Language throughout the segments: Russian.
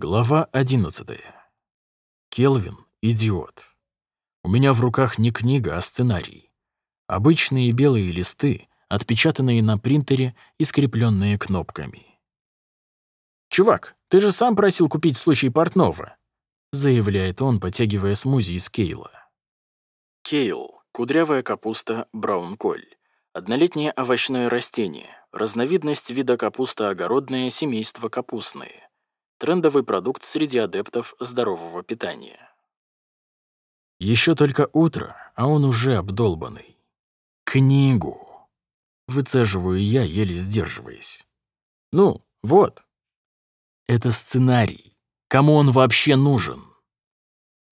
Глава 11. Келвин — идиот. У меня в руках не книга, а сценарий. Обычные белые листы, отпечатанные на принтере и скрепленные кнопками. «Чувак, ты же сам просил купить в случае портного», заявляет он, потягивая смузи из кейла. Кейл — кудрявая капуста, браунколь. Однолетнее овощное растение, разновидность вида капуста огородная семейства капустные. Трендовый продукт среди адептов здорового питания. Еще только утро, а он уже обдолбанный. Книгу. Выцеживаю я, еле сдерживаясь. Ну, вот. Это сценарий. Кому он вообще нужен?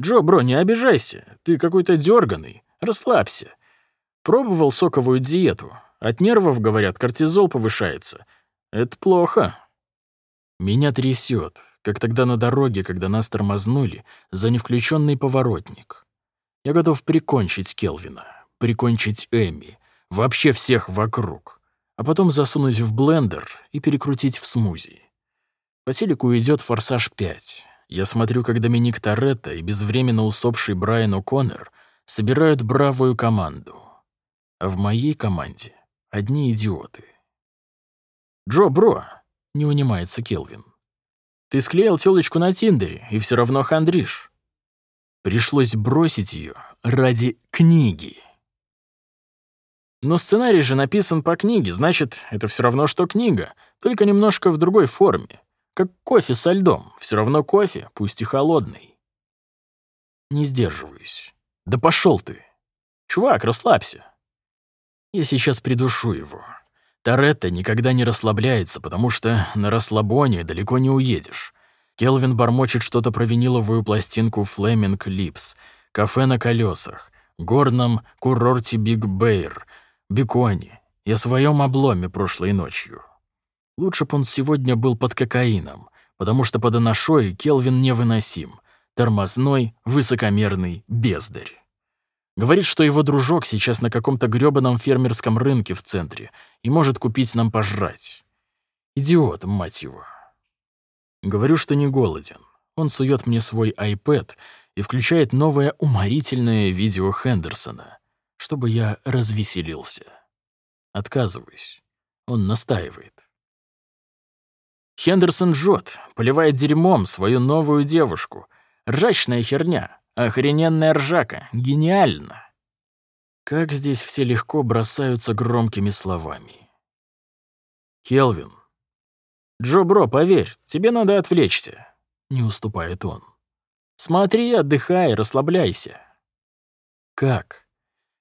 Джо, бро, не обижайся. Ты какой-то дерганый. Расслабься. Пробовал соковую диету. От нервов, говорят, кортизол повышается. Это плохо. Меня трясет, как тогда на дороге, когда нас тормознули за невключенный поворотник. Я готов прикончить Келвина, прикончить Эми, вообще всех вокруг, а потом засунуть в блендер и перекрутить в смузи. По телеку идет «Форсаж 5». Я смотрю, как Доминик Торетто и безвременно усопший Брайан О'Коннор собирают бравую команду. А в моей команде одни идиоты. «Джо, бро, не унимается Келвин. «Ты склеил тёлочку на Тиндере, и все равно хандришь». Пришлось бросить ее ради книги. Но сценарий же написан по книге, значит, это все равно, что книга, только немножко в другой форме. Как кофе со льдом, все равно кофе, пусть и холодный. Не сдерживаюсь. Да пошел ты. Чувак, расслабься. Я сейчас придушу его. Торетто никогда не расслабляется, потому что на расслабоне далеко не уедешь. Келвин бормочет что-то про виниловую пластинку Flaming Lips, кафе на колесах, горном курорте Биг Бэйр, Беконе и о своем обломе прошлой ночью. Лучше бы он сегодня был под кокаином, потому что под анашой Келвин невыносим, тормозной, высокомерный бездарь. Говорит, что его дружок сейчас на каком-то грёбаном фермерском рынке в центре и может купить нам пожрать. Идиот, мать его. Говорю, что не голоден. Он сует мне свой iPad и включает новое уморительное видео Хендерсона, чтобы я развеселился. Отказываюсь. Он настаивает. Хендерсон жжет, поливает дерьмом свою новую девушку. Ржачная херня. Охрененная ржака. Гениально. Как здесь все легко бросаются громкими словами. Келвин. Джо, бро, поверь, тебе надо отвлечься. Не уступает он. Смотри, отдыхай, расслабляйся. Как?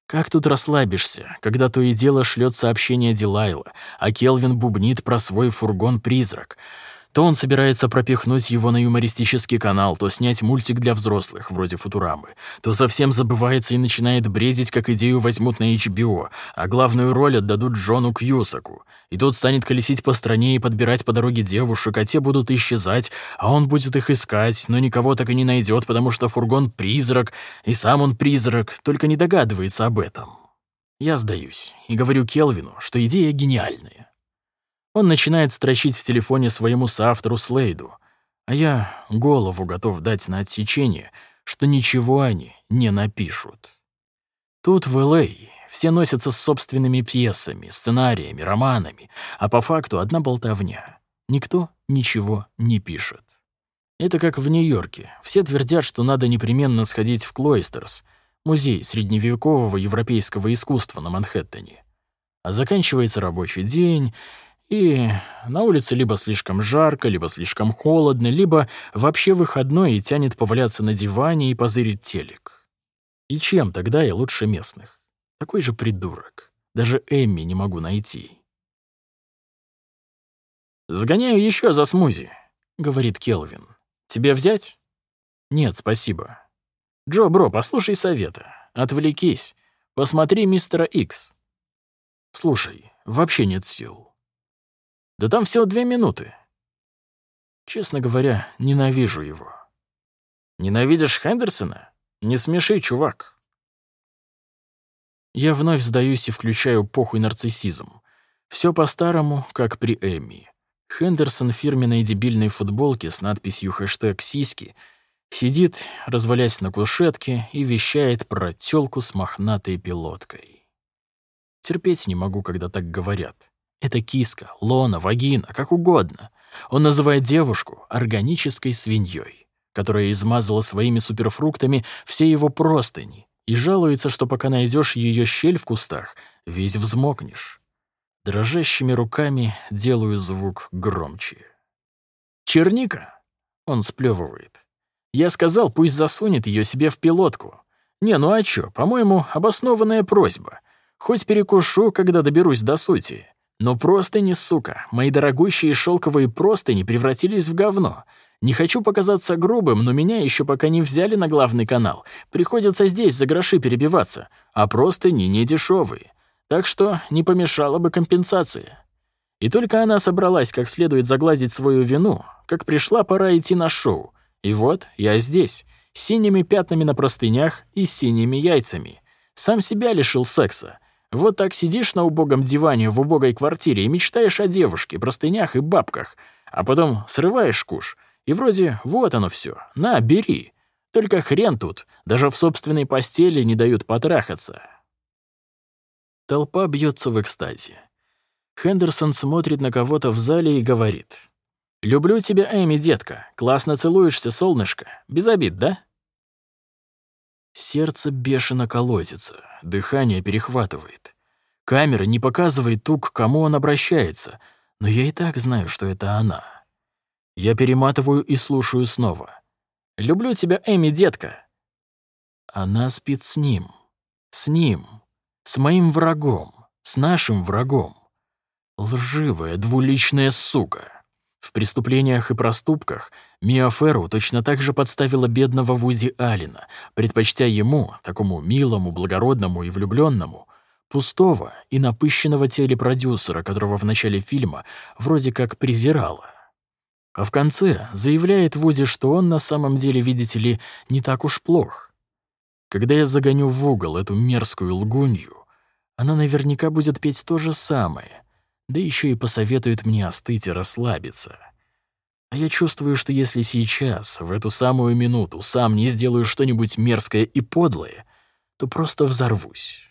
Как тут расслабишься, когда то и дело шлет сообщение Дилайла, а Келвин бубнит про свой фургон-призрак — то он собирается пропихнуть его на юмористический канал, то снять мультик для взрослых, вроде «Футурамы», то совсем забывается и начинает бредить, как идею возьмут на HBO, а главную роль отдадут Джону Кьюсаку. И тот станет колесить по стране и подбирать по дороге девушек, а те будут исчезать, а он будет их искать, но никого так и не найдет, потому что фургон — призрак, и сам он призрак, только не догадывается об этом. Я сдаюсь и говорю Келвину, что идея гениальная. Он начинает строчить в телефоне своему соавтору Слейду, а я голову готов дать на отсечение, что ничего они не напишут. Тут в Л.А. все носятся с собственными пьесами, сценариями, романами, а по факту одна болтовня. Никто ничего не пишет. Это как в Нью-Йорке. Все твердят, что надо непременно сходить в Клойстерс, музей средневекового европейского искусства на Манхэттене. А заканчивается рабочий день, и на улице либо слишком жарко, либо слишком холодно, либо вообще выходной и тянет поваляться на диване и позырить телек. И чем тогда я лучше местных? Такой же придурок. Даже Эмми не могу найти. «Сгоняю еще за смузи», — говорит Келвин. «Тебе взять?» «Нет, спасибо». «Джо, бро, послушай совета. Отвлекись. Посмотри мистера Икс». «Слушай, вообще нет сил. Да там всего две минуты. Честно говоря, ненавижу его. Ненавидишь Хендерсона? Не смеши, чувак. Я вновь сдаюсь и включаю похуй нарциссизм. Все по-старому, как при Эмми. Хендерсон в фирменной дебильной футболке с надписью хэштег «Сиськи» сидит, развалясь на кушетке, и вещает про тёлку с мохнатой пилоткой. Терпеть не могу, когда так говорят. Это киска, лона, вагина, как угодно. Он называет девушку органической свиньей, которая измазала своими суперфруктами все его простыни и жалуется, что пока найдешь ее щель в кустах, весь взмокнешь. Дрожащими руками делаю звук громче. «Черника?» — он сплевывает. «Я сказал, пусть засунет ее себе в пилотку. Не, ну а чё, по-моему, обоснованная просьба. Хоть перекушу, когда доберусь до сути. Но простыни, сука, мои дорогущие шелковые простыни превратились в говно. Не хочу показаться грубым, но меня еще пока не взяли на главный канал. Приходится здесь за гроши перебиваться, а простыни не дешевые. Так что не помешала бы компенсация. И только она собралась как следует загладить свою вину, как пришла пора идти на шоу. И вот я здесь, с синими пятнами на простынях и синими яйцами. Сам себя лишил секса. Вот так сидишь на убогом диване в убогой квартире и мечтаешь о девушке, простынях и бабках, а потом срываешь куш, и вроде вот оно все, на, бери. Только хрен тут, даже в собственной постели не дают потрахаться. Толпа бьется в экстазе. Хендерсон смотрит на кого-то в зале и говорит. «Люблю тебя, Эми, детка. Классно целуешься, солнышко. Без обид, да?» Сердце бешено колотится, дыхание перехватывает. Камера не показывает ту, к кому он обращается, но я и так знаю, что это она. Я перематываю и слушаю снова. «Люблю тебя, Эми, детка!» Она спит с ним. С ним. С моим врагом. С нашим врагом. Лживая, двуличная сука. В преступлениях и проступках Миа Ферру точно так же подставила бедного Вуди Алина, предпочтя ему, такому милому, благородному и влюбленному, пустого и напыщенного телепродюсера, которого в начале фильма вроде как презирала. А в конце заявляет Вуди, что он на самом деле, видите ли, не так уж плох. Когда я загоню в угол эту мерзкую лгунью, она наверняка будет петь то же самое, да еще и посоветует мне остыть и расслабиться. А я чувствую, что если сейчас, в эту самую минуту, сам не сделаю что-нибудь мерзкое и подлое, то просто взорвусь.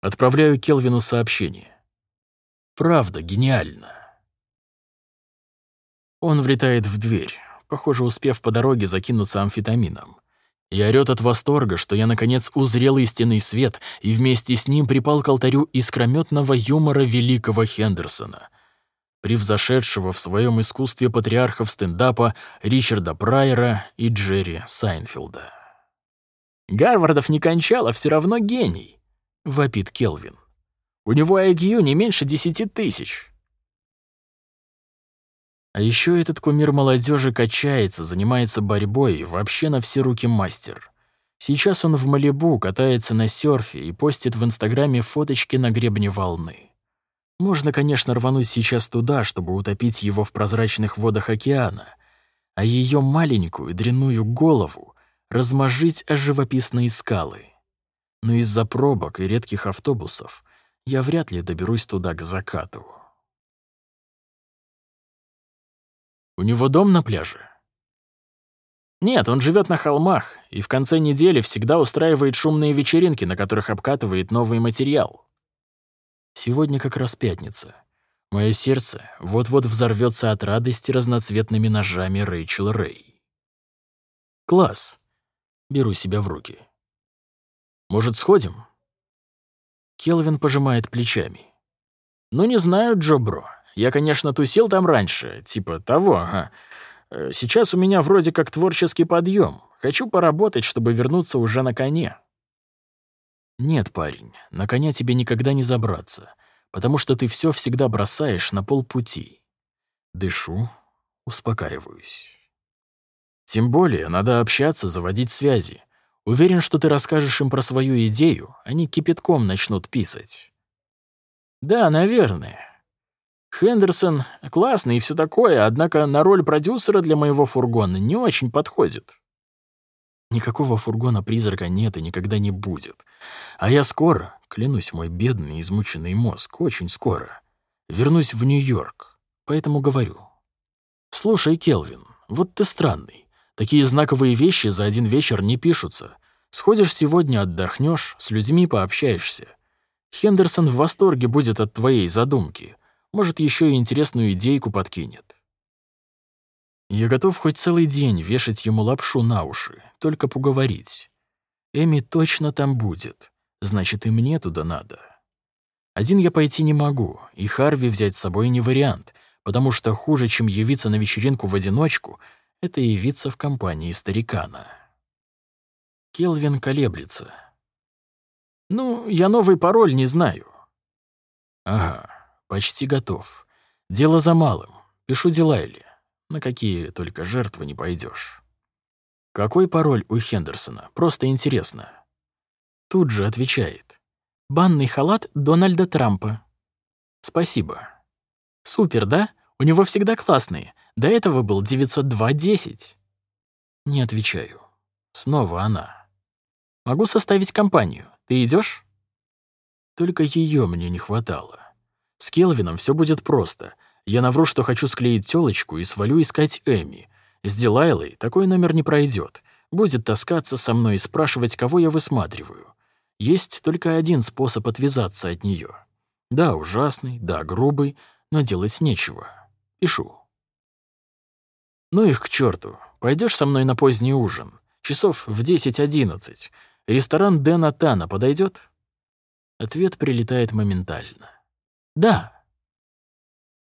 Отправляю Келвину сообщение. Правда, гениально. Он влетает в дверь, похоже, успев по дороге закинуться амфетамином и орёт от восторга, что я, наконец, узрел истинный свет и вместе с ним припал к алтарю искрометного юмора великого Хендерсона, превзошедшего в своем искусстве патриархов стендапа Ричарда Прайера и Джерри Сайнфилда. «Гарвардов не кончал, а все равно гений», — вопит Келвин. «У него IQ не меньше десяти тысяч». А еще этот кумир молодежи качается, занимается борьбой и вообще на все руки мастер. Сейчас он в Малибу катается на серфе и постит в Инстаграме фоточки на гребне волны. Можно, конечно, рвануть сейчас туда, чтобы утопить его в прозрачных водах океана, а ее маленькую дрянную голову размажить о живописные скалы. Но из-за пробок и редких автобусов я вряд ли доберусь туда к закату. У него дом на пляже? Нет, он живет на холмах и в конце недели всегда устраивает шумные вечеринки, на которых обкатывает новый материал. Сегодня как раз пятница. Мое сердце вот-вот взорвется от радости разноцветными ножами Рэйчел Рэй. Класс. Беру себя в руки. Может, сходим? Келвин пожимает плечами. Ну, не знаю, Джо Бро. Я, конечно, тусил там раньше, типа того. Э, сейчас у меня вроде как творческий подъем. Хочу поработать, чтобы вернуться уже на коне. Нет, парень, на коня тебе никогда не забраться, потому что ты все всегда бросаешь на полпути. Дышу, успокаиваюсь. Тем более надо общаться, заводить связи. Уверен, что ты расскажешь им про свою идею, они кипятком начнут писать. Да, наверное. Хендерсон классный и все такое, однако на роль продюсера для моего фургона не очень подходит. Никакого фургона-призрака нет и никогда не будет. А я скоро, клянусь, мой бедный измученный мозг, очень скоро, вернусь в Нью-Йорк, поэтому говорю. «Слушай, Келвин, вот ты странный. Такие знаковые вещи за один вечер не пишутся. Сходишь сегодня, отдохнешь, с людьми пообщаешься. Хендерсон в восторге будет от твоей задумки. Может, еще и интересную идейку подкинет. Я готов хоть целый день вешать ему лапшу на уши, только поговорить. Эми точно там будет, значит, и мне туда надо. Один я пойти не могу, и Харви взять с собой не вариант, потому что хуже, чем явиться на вечеринку в одиночку, это явиться в компании старикана. Келвин колеблется. «Ну, я новый пароль не знаю». «Ага, почти готов. Дело за малым. Пишу Дилайле. На какие только жертвы не пойдешь. Какой пароль у Хендерсона? Просто интересно». Тут же отвечает. «Банный халат Дональда Трампа». «Спасибо». «Супер, да? У него всегда классные. До этого был 902.10». Не отвечаю. Снова она. Могу составить компанию. Ты идешь? Только ее мне не хватало. С Келвином все будет просто. Я навру, что хочу склеить тёлочку и свалю искать Эми. С Дилайлой такой номер не пройдет. Будет таскаться со мной и спрашивать, кого я высматриваю. Есть только один способ отвязаться от нее. Да, ужасный, да, грубый, но делать нечего. Пишу. Ну их к черту. Пойдешь со мной на поздний ужин? Часов в 10-11. Ресторан Дэна Тана подойдет? Ответ прилетает моментально. Да.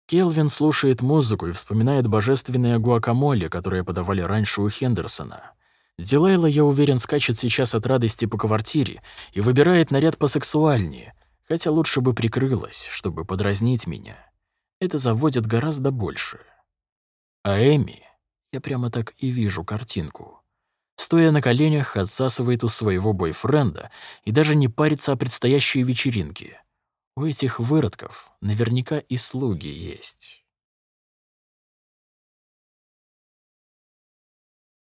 Келвин слушает музыку и вспоминает божественное гуакамоле, которое подавали раньше у Хендерсона. Дилайла, я уверен, скачет сейчас от радости по квартире и выбирает наряд посексуальнее, хотя лучше бы прикрылась, чтобы подразнить меня. Это заводит гораздо больше. А Эми, я прямо так и вижу картинку стоя на коленях, отсасывает у своего бойфренда и даже не парится о предстоящей вечеринке. У этих выродков наверняка и слуги есть.